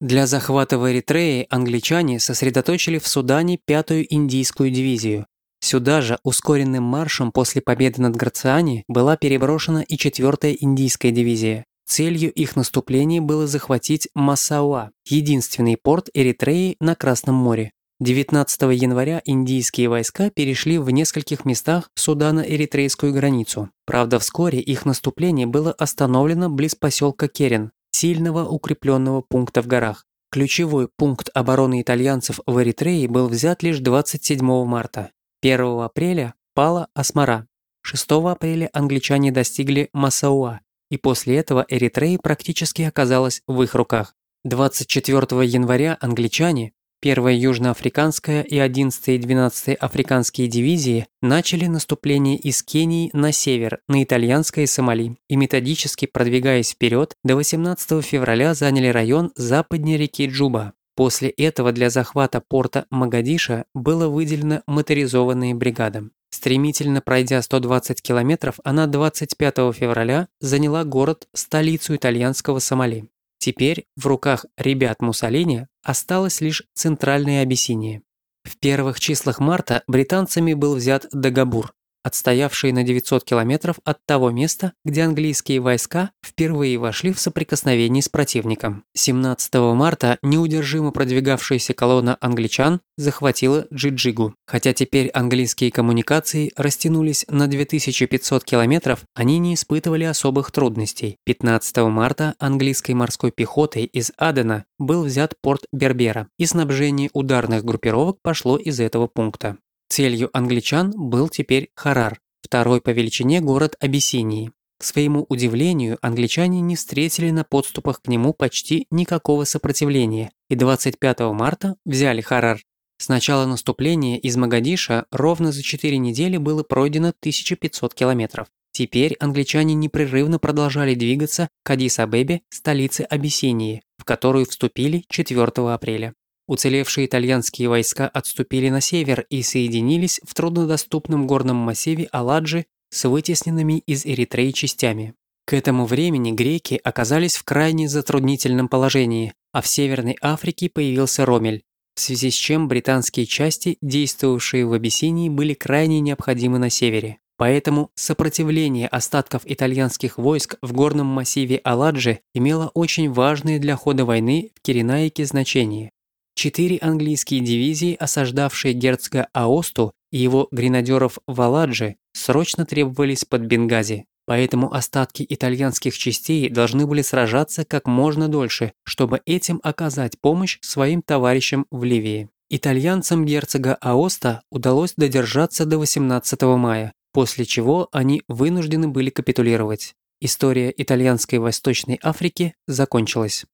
Для захвата в Эритреи англичане сосредоточили в Судане пятую индийскую дивизию. Сюда же ускоренным маршем после победы над Грациани была переброшена и четвертая индийская дивизия. Целью их наступления было захватить Масауа, единственный порт Эритреи на Красном море. 19 января индийские войска перешли в нескольких местах Судана-Эритрейскую границу. Правда, вскоре их наступление было остановлено близ поселка Керен, сильного укрепленного пункта в горах. Ключевой пункт обороны итальянцев в Эритрее был взят лишь 27 марта. 1 апреля пала Асмара. 6 апреля англичане достигли Масауа, и после этого Эритрея практически оказалась в их руках. 24 января англичане, Первая южноафриканская и 11 и 12 африканские дивизии начали наступление из Кении на север, на итальянское Сомали, и методически продвигаясь вперед, до 18 февраля заняли район западнее реки Джуба. После этого для захвата порта Магадиша было выделено моторизованные бригады. Стремительно пройдя 120 километров, она 25 февраля заняла город, столицу итальянского Сомали. Теперь в руках ребят Муссолини осталась лишь центральная Абиссиния. В первых числах марта британцами был взят Дагабур, отстоявший на 900 километров от того места, где английские войска впервые вошли в соприкосновение с противником. 17 марта неудержимо продвигавшаяся колонна англичан захватила Джиджигу. Хотя теперь английские коммуникации растянулись на 2500 километров, они не испытывали особых трудностей. 15 марта английской морской пехотой из Адена был взят порт Бербера, и снабжение ударных группировок пошло из этого пункта. Целью англичан был теперь Харар, второй по величине город Абиссинии. К своему удивлению, англичане не встретили на подступах к нему почти никакого сопротивления и 25 марта взяли Харар. С начала наступления из Магадиша ровно за 4 недели было пройдено 1500 километров. Теперь англичане непрерывно продолжали двигаться к Адис-Абебе, столице Абиссинии, в которую вступили 4 апреля. Уцелевшие итальянские войска отступили на север и соединились в труднодоступном горном массиве Аладжи с вытесненными из Эритреи частями. К этому времени греки оказались в крайне затруднительном положении, а в Северной Африке появился Ромель, в связи с чем британские части, действовавшие в Абиссинии, были крайне необходимы на севере. Поэтому сопротивление остатков итальянских войск в горном массиве Аладжи имело очень важное для хода войны в Киренаике значение. Четыре английские дивизии, осаждавшие герцога Аосту и его гренадеров в Аладже, срочно требовались под Бенгази. Поэтому остатки итальянских частей должны были сражаться как можно дольше, чтобы этим оказать помощь своим товарищам в Ливии. Итальянцам герцога Аоста удалось додержаться до 18 мая, после чего они вынуждены были капитулировать. История итальянской Восточной Африки закончилась.